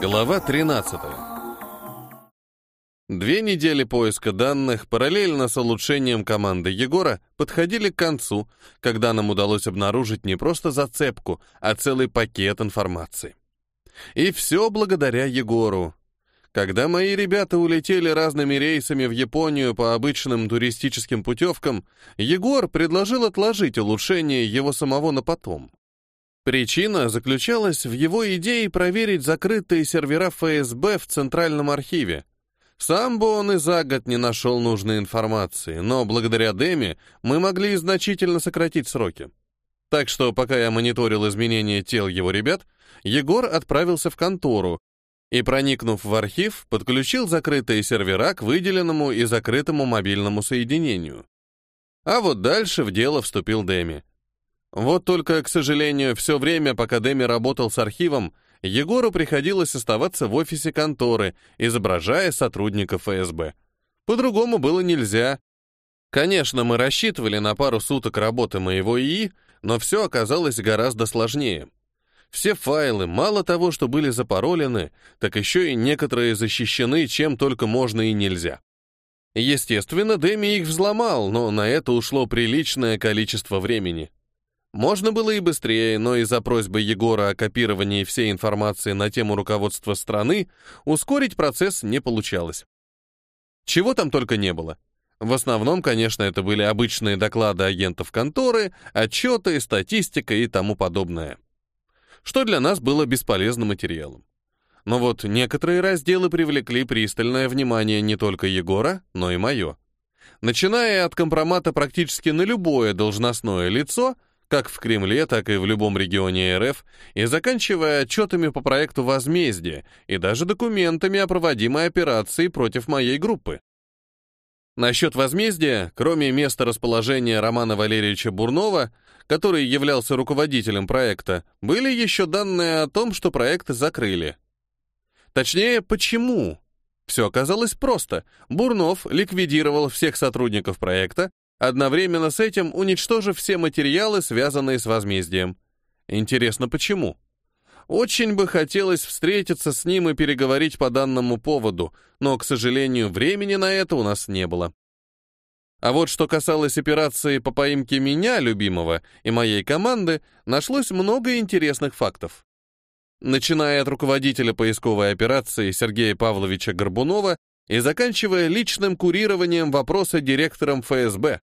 Глава 13. Две недели поиска данных параллельно с улучшением команды Егора подходили к концу, когда нам удалось обнаружить не просто зацепку, а целый пакет информации. И все благодаря Егору. Когда мои ребята улетели разными рейсами в Японию по обычным туристическим путевкам, Егор предложил отложить улучшение его самого на потом. Причина заключалась в его идее проверить закрытые сервера ФСБ в Центральном архиве. Сам бы он и за год не нашел нужной информации, но благодаря Деме мы могли значительно сократить сроки. Так что, пока я мониторил изменения тел его ребят, Егор отправился в контору и, проникнув в архив, подключил закрытые сервера к выделенному и закрытому мобильному соединению. А вот дальше в дело вступил Деми. Вот только, к сожалению, все время, пока Дэми работал с архивом, Егору приходилось оставаться в офисе конторы, изображая сотрудника ФСБ. По-другому было нельзя. Конечно, мы рассчитывали на пару суток работы моего ИИ, но все оказалось гораздо сложнее. Все файлы, мало того, что были запаролены, так еще и некоторые защищены чем только можно и нельзя. Естественно, Дэми их взломал, но на это ушло приличное количество времени. Можно было и быстрее, но из-за просьбы Егора о копировании всей информации на тему руководства страны ускорить процесс не получалось. Чего там только не было. В основном, конечно, это были обычные доклады агентов конторы, отчеты, статистика и тому подобное. Что для нас было бесполезным материалом. Но вот некоторые разделы привлекли пристальное внимание не только Егора, но и мое. Начиная от компромата практически на любое должностное лицо — как в Кремле, так и в любом регионе РФ, и заканчивая отчетами по проекту «Возмездие» и даже документами о проводимой операции против моей группы. Насчет «Возмездия», кроме места расположения Романа Валерьевича Бурнова, который являлся руководителем проекта, были еще данные о том, что проект закрыли. Точнее, почему? Все оказалось просто. Бурнов ликвидировал всех сотрудников проекта, одновременно с этим уничтожив все материалы, связанные с возмездием. Интересно, почему? Очень бы хотелось встретиться с ним и переговорить по данному поводу, но, к сожалению, времени на это у нас не было. А вот что касалось операции по поимке меня, любимого, и моей команды, нашлось много интересных фактов. Начиная от руководителя поисковой операции Сергея Павловича Горбунова и заканчивая личным курированием вопроса директором ФСБ.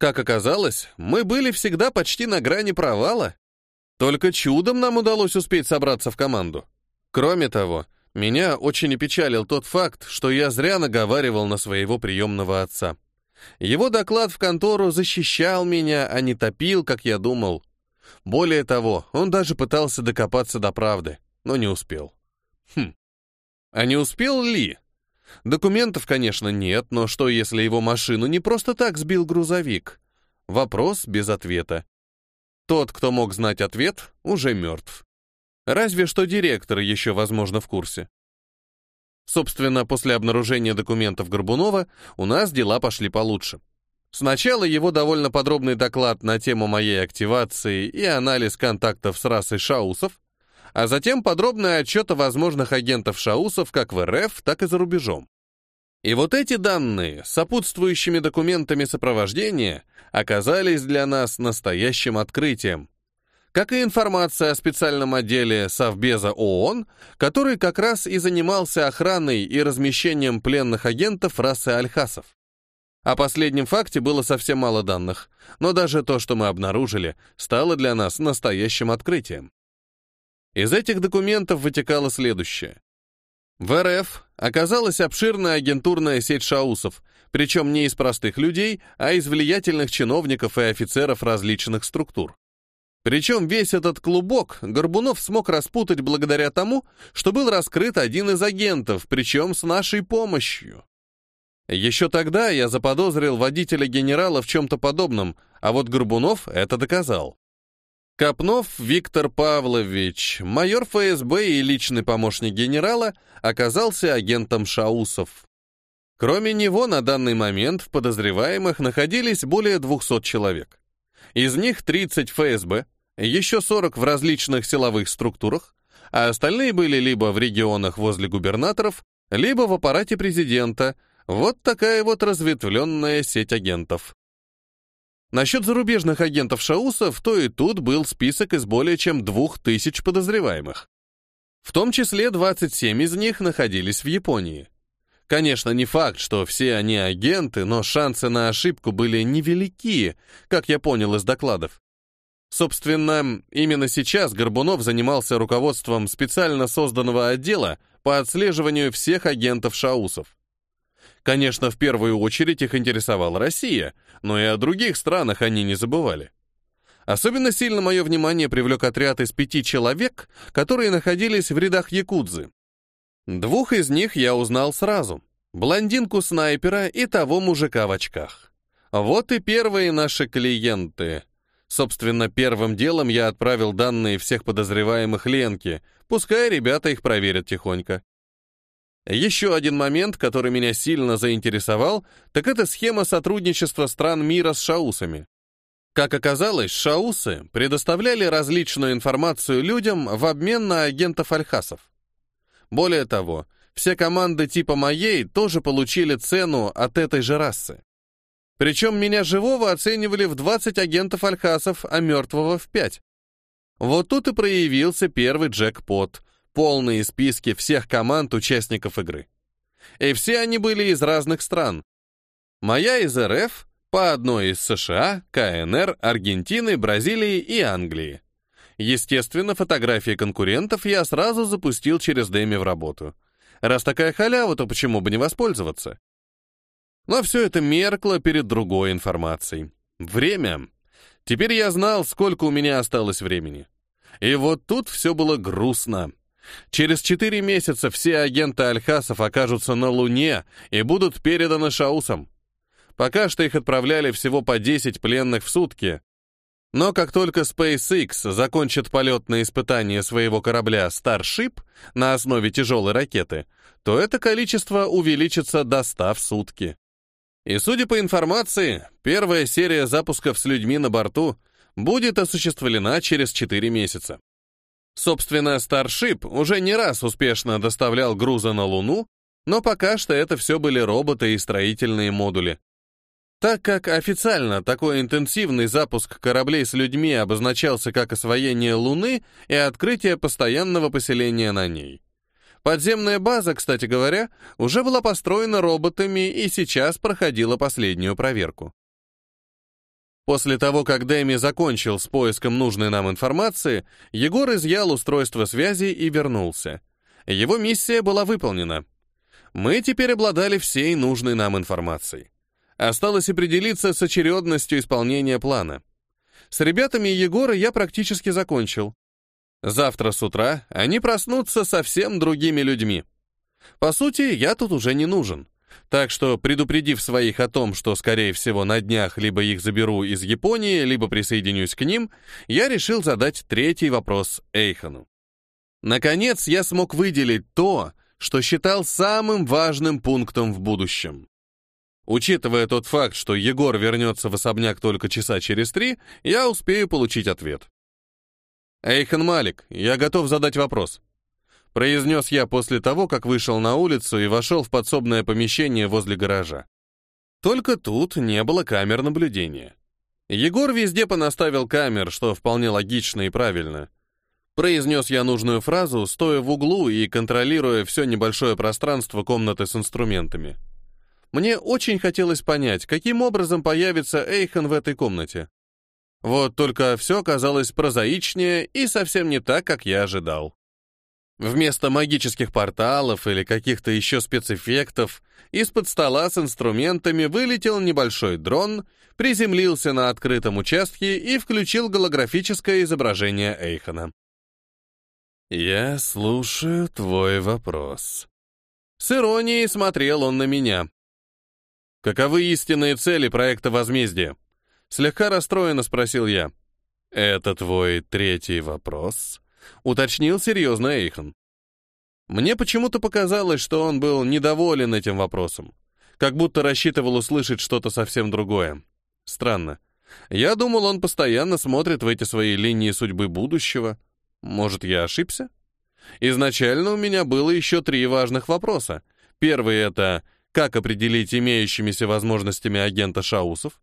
Как оказалось, мы были всегда почти на грани провала. Только чудом нам удалось успеть собраться в команду. Кроме того, меня очень опечалил тот факт, что я зря наговаривал на своего приемного отца. Его доклад в контору защищал меня, а не топил, как я думал. Более того, он даже пытался докопаться до правды, но не успел. Хм. А не успел ли? Документов, конечно, нет, но что, если его машину не просто так сбил грузовик? Вопрос без ответа. Тот, кто мог знать ответ, уже мертв. Разве что директор еще, возможно, в курсе. Собственно, после обнаружения документов Горбунова у нас дела пошли получше. Сначала его довольно подробный доклад на тему моей активации и анализ контактов с расой шаусов, а затем подробный отчет о возможных агентов Шаусов как в РФ, так и за рубежом. И вот эти данные сопутствующими документами сопровождения оказались для нас настоящим открытием. Как и информация о специальном отделе Совбеза ООН, который как раз и занимался охраной и размещением пленных агентов расы альхасов. О последнем факте было совсем мало данных, но даже то, что мы обнаружили, стало для нас настоящим открытием. Из этих документов вытекало следующее. В РФ оказалась обширная агентурная сеть шаусов, причем не из простых людей, а из влиятельных чиновников и офицеров различных структур. Причем весь этот клубок Горбунов смог распутать благодаря тому, что был раскрыт один из агентов, причем с нашей помощью. Еще тогда я заподозрил водителя генерала в чем-то подобном, а вот Горбунов это доказал. Копнов Виктор Павлович, майор ФСБ и личный помощник генерала, оказался агентом Шаусов. Кроме него на данный момент в подозреваемых находились более 200 человек. Из них 30 ФСБ, еще 40 в различных силовых структурах, а остальные были либо в регионах возле губернаторов, либо в аппарате президента. Вот такая вот разветвленная сеть агентов. Насчет зарубежных агентов Шаусов, то и тут был список из более чем двух тысяч подозреваемых. В том числе 27 из них находились в Японии. Конечно, не факт, что все они агенты, но шансы на ошибку были невелики, как я понял из докладов. Собственно, именно сейчас Горбунов занимался руководством специально созданного отдела по отслеживанию всех агентов Шаусов. Конечно, в первую очередь их интересовала Россия, но и о других странах они не забывали. Особенно сильно мое внимание привлек отряд из пяти человек, которые находились в рядах якудзы. Двух из них я узнал сразу. Блондинку-снайпера и того мужика в очках. Вот и первые наши клиенты. Собственно, первым делом я отправил данные всех подозреваемых Ленке, пускай ребята их проверят тихонько. Еще один момент, который меня сильно заинтересовал, так это схема сотрудничества стран мира с шаусами. Как оказалось, шаусы предоставляли различную информацию людям в обмен на агентов альхасов. Более того, все команды типа моей тоже получили цену от этой же расы. Причем меня живого оценивали в 20 агентов альхасов, а мертвого в 5. Вот тут и проявился первый джекпот, полные списки всех команд участников игры. И все они были из разных стран. Моя из РФ, по одной из США, КНР, Аргентины, Бразилии и Англии. Естественно, фотографии конкурентов я сразу запустил через Дэми в работу. Раз такая халява, то почему бы не воспользоваться? Но все это меркло перед другой информацией. Время. Теперь я знал, сколько у меня осталось времени. И вот тут все было грустно. Через четыре месяца все агенты Альхасов окажутся на Луне и будут переданы Шаусам. Пока что их отправляли всего по 10 пленных в сутки. Но как только SpaceX закончит полетное испытание своего корабля Starship на основе тяжелой ракеты, то это количество увеличится до 100 в сутки. И судя по информации, первая серия запусков с людьми на борту будет осуществлена через 4 месяца. Собственно, Starship уже не раз успешно доставлял грузы на Луну, но пока что это все были роботы и строительные модули. Так как официально такой интенсивный запуск кораблей с людьми обозначался как освоение Луны и открытие постоянного поселения на ней. Подземная база, кстати говоря, уже была построена роботами и сейчас проходила последнюю проверку. После того, как Дэми закончил с поиском нужной нам информации, Егор изъял устройство связи и вернулся. Его миссия была выполнена. Мы теперь обладали всей нужной нам информацией. Осталось определиться с очередностью исполнения плана. С ребятами Егора я практически закончил. Завтра с утра они проснутся совсем другими людьми. По сути, я тут уже не нужен. Так что, предупредив своих о том, что, скорее всего, на днях либо их заберу из Японии, либо присоединюсь к ним, я решил задать третий вопрос Эйхану. Наконец, я смог выделить то, что считал самым важным пунктом в будущем. Учитывая тот факт, что Егор вернется в особняк только часа через три, я успею получить ответ. «Эйхан Малик, я готов задать вопрос», — произнес я после того, как вышел на улицу и вошел в подсобное помещение возле гаража. Только тут не было камер наблюдения. Егор везде понаставил камер, что вполне логично и правильно. Произнес я нужную фразу, стоя в углу и контролируя все небольшое пространство комнаты с инструментами. Мне очень хотелось понять, каким образом появится Эйхан в этой комнате. Вот только все оказалось прозаичнее и совсем не так, как я ожидал. Вместо магических порталов или каких-то еще спецэффектов из-под стола с инструментами вылетел небольшой дрон, приземлился на открытом участке и включил голографическое изображение Эйхона. «Я слушаю твой вопрос». С иронией смотрел он на меня. «Каковы истинные цели проекта возмездия?» Слегка расстроенно спросил я. «Это твой третий вопрос?» — уточнил серьезно Эйхан. Мне почему-то показалось, что он был недоволен этим вопросом, как будто рассчитывал услышать что-то совсем другое. Странно. Я думал, он постоянно смотрит в эти свои линии судьбы будущего. Может, я ошибся? Изначально у меня было еще три важных вопроса. Первый — это как определить имеющимися возможностями агента Шаусов?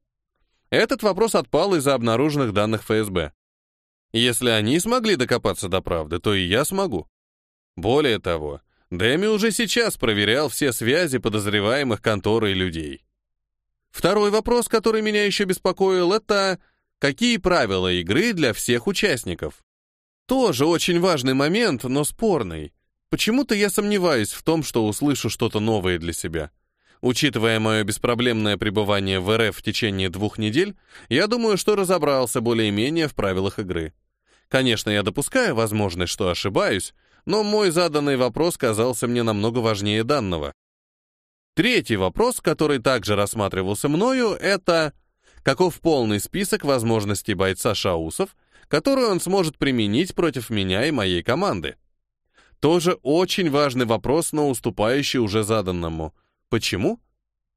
Этот вопрос отпал из-за обнаруженных данных ФСБ. Если они смогли докопаться до правды, то и я смогу. Более того, Дэми уже сейчас проверял все связи подозреваемых конторы и людей. Второй вопрос, который меня еще беспокоил, это какие правила игры для всех участников? Тоже очень важный момент, но спорный. Почему-то я сомневаюсь в том, что услышу что-то новое для себя. Учитывая мое беспроблемное пребывание в РФ в течение двух недель, я думаю, что разобрался более-менее в правилах игры. Конечно, я допускаю возможность, что ошибаюсь, но мой заданный вопрос казался мне намного важнее данного. Третий вопрос, который также рассматривался мною, это каков полный список возможностей бойца Шаусов, который он сможет применить против меня и моей команды. Тоже очень важный вопрос, но уступающий уже заданному. Почему?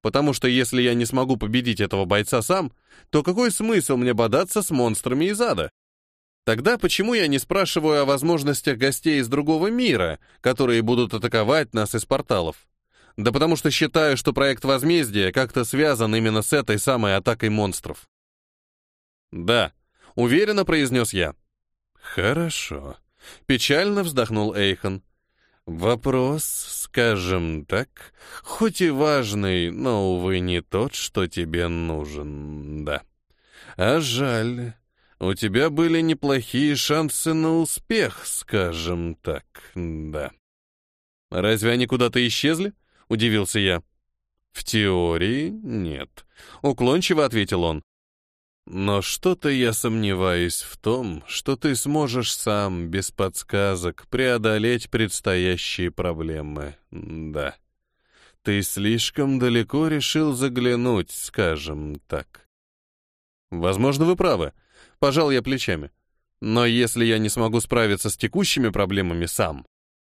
Потому что если я не смогу победить этого бойца сам, то какой смысл мне бодаться с монстрами из ада? Тогда почему я не спрашиваю о возможностях гостей из другого мира, которые будут атаковать нас из порталов? Да потому что считаю, что проект возмездия как-то связан именно с этой самой атакой монстров. Да, уверенно произнес я. Хорошо. Печально вздохнул Эйхон. Вопрос, скажем так, хоть и важный, но, увы, не тот, что тебе нужен, да. А жаль. У тебя были неплохие шансы на успех, скажем так, да. Разве они куда-то исчезли? Удивился я. В теории нет. Уклончиво ответил он. Но что-то я сомневаюсь в том, что ты сможешь сам, без подсказок, преодолеть предстоящие проблемы. Да. Ты слишком далеко решил заглянуть, скажем так. Возможно, вы правы. Пожал я плечами. Но если я не смогу справиться с текущими проблемами сам,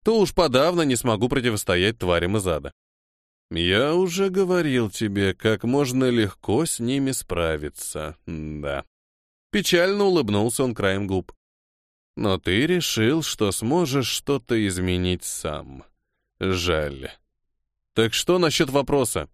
то уж подавно не смогу противостоять тварям из ада. Я уже говорил тебе, как можно легко с ними справиться, да. Печально улыбнулся он краем губ. Но ты решил, что сможешь что-то изменить сам. Жаль. Так что насчет вопроса?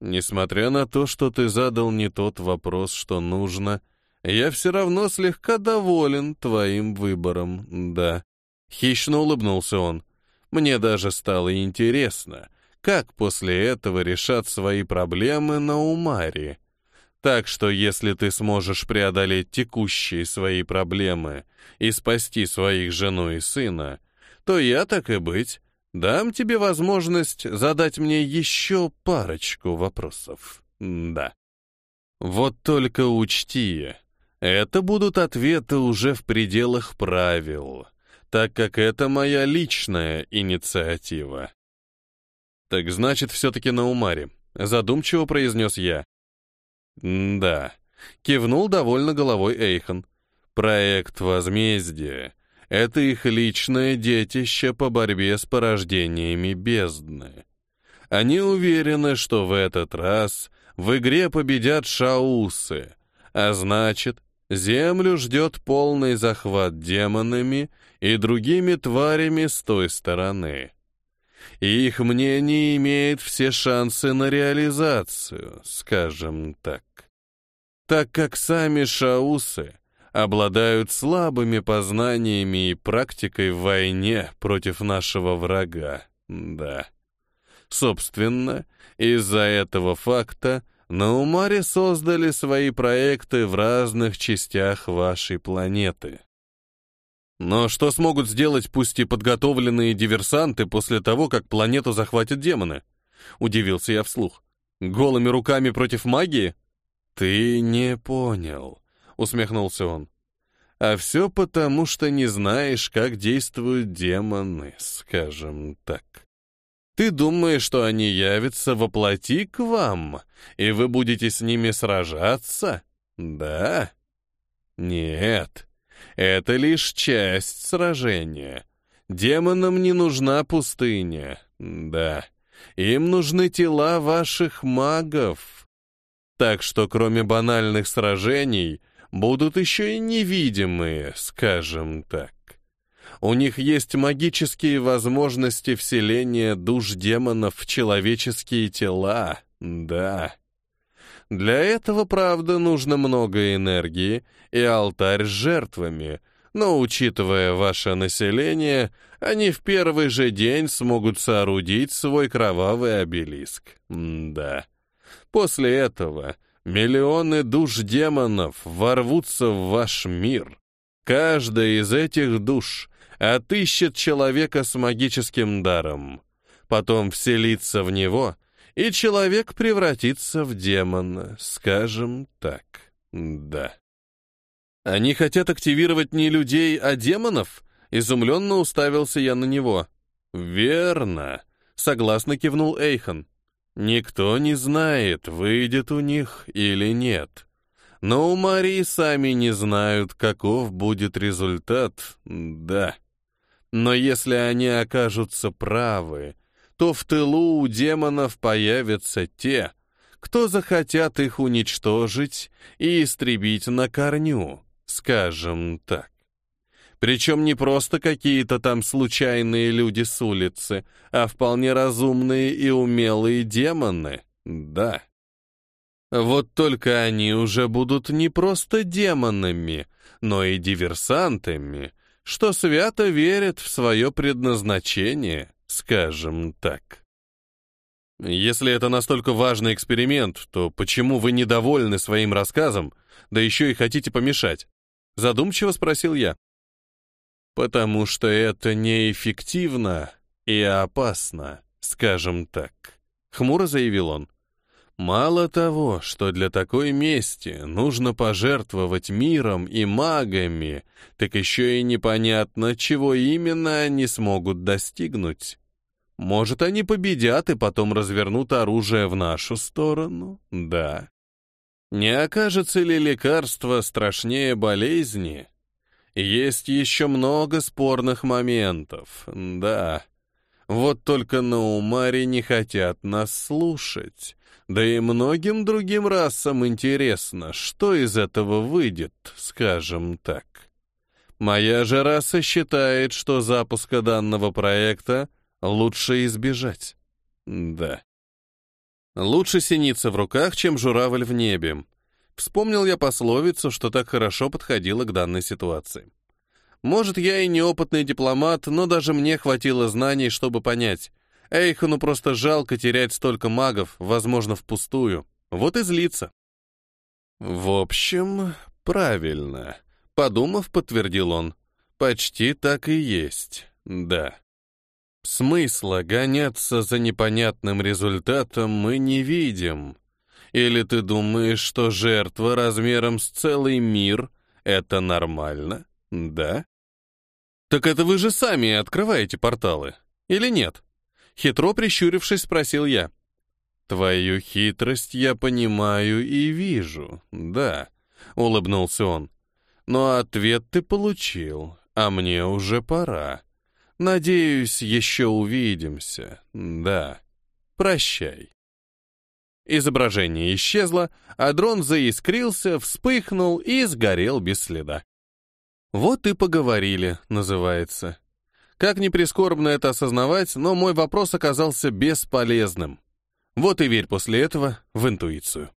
Несмотря на то, что ты задал не тот вопрос, что нужно, я все равно слегка доволен твоим выбором, да. Хищно улыбнулся он. Мне даже стало интересно, как после этого решат свои проблемы на Умаре. Так что если ты сможешь преодолеть текущие свои проблемы и спасти своих жену и сына, то я, так и быть, дам тебе возможность задать мне еще парочку вопросов. Да. Вот только учти, это будут ответы уже в пределах правил, так как это моя личная инициатива. «Так значит, все-таки на Умаре», — задумчиво произнес я. «Да», — кивнул довольно головой Эйхон. «Проект возмездия — это их личное детище по борьбе с порождениями бездны. Они уверены, что в этот раз в игре победят шаусы, а значит, Землю ждет полный захват демонами и другими тварями с той стороны и их мнение имеет все шансы на реализацию, скажем так. Так как сами шаусы обладают слабыми познаниями и практикой в войне против нашего врага, да. Собственно, из-за этого факта на Умаре создали свои проекты в разных частях вашей планеты. Но что смогут сделать пусть и подготовленные диверсанты после того, как планету захватят демоны? Удивился я вслух. Голыми руками против магии? Ты не понял, усмехнулся он. А все потому, что не знаешь, как действуют демоны, скажем так. Ты думаешь, что они явятся во плоти к вам, и вы будете с ними сражаться? Да? Нет. Это лишь часть сражения. Демонам не нужна пустыня. Да, им нужны тела ваших магов. Так что кроме банальных сражений будут еще и невидимые, скажем так. У них есть магические возможности вселения душ демонов в человеческие тела, да. Для этого, правда, нужно много энергии и алтарь с жертвами, но, учитывая ваше население, они в первый же день смогут соорудить свой кровавый обелиск. Да. После этого миллионы душ демонов ворвутся в ваш мир. Каждая из этих душ отыщет человека с магическим даром, потом вселится в него — и человек превратится в демона, скажем так. Да. Они хотят активировать не людей, а демонов? Изумленно уставился я на него. Верно. Согласно кивнул Эйхан. Никто не знает, выйдет у них или нет. Но у Марии сами не знают, каков будет результат, да. Но если они окажутся правы, то в тылу у демонов появятся те, кто захотят их уничтожить и истребить на корню, скажем так. Причем не просто какие-то там случайные люди с улицы, а вполне разумные и умелые демоны, да. Вот только они уже будут не просто демонами, но и диверсантами, что свято верят в свое предназначение скажем так. Если это настолько важный эксперимент, то почему вы недовольны своим рассказом, да еще и хотите помешать? Задумчиво спросил я. Потому что это неэффективно и опасно, скажем так, хмуро заявил он. Мало того, что для такой мести нужно пожертвовать миром и магами, так еще и непонятно, чего именно они смогут достигнуть. Может, они победят и потом развернут оружие в нашу сторону? Да. Не окажется ли лекарство страшнее болезни? Есть еще много спорных моментов, да. Вот только на Умаре не хотят нас слушать. Да и многим другим расам интересно, что из этого выйдет, скажем так. Моя же раса считает, что запуска данного проекта лучше избежать. Да. Лучше синица в руках, чем журавль в небе. Вспомнил я пословицу, что так хорошо подходила к данной ситуации. Может, я и неопытный дипломат, но даже мне хватило знаний, чтобы понять — Эйхону просто жалко терять столько магов, возможно, впустую. Вот и злится. В общем, правильно. Подумав, подтвердил он. Почти так и есть, да. Смысла гоняться за непонятным результатом мы не видим. Или ты думаешь, что жертва размером с целый мир — это нормально, да? Так это вы же сами открываете порталы, или нет? Хитро прищурившись, спросил я. «Твою хитрость я понимаю и вижу, да», — улыбнулся он. «Но ответ ты получил, а мне уже пора. Надеюсь, еще увидимся, да. Прощай». Изображение исчезло, а дрон заискрился, вспыхнул и сгорел без следа. «Вот и поговорили», называется. Как ни прискорбно это осознавать, но мой вопрос оказался бесполезным. Вот и верь после этого в интуицию.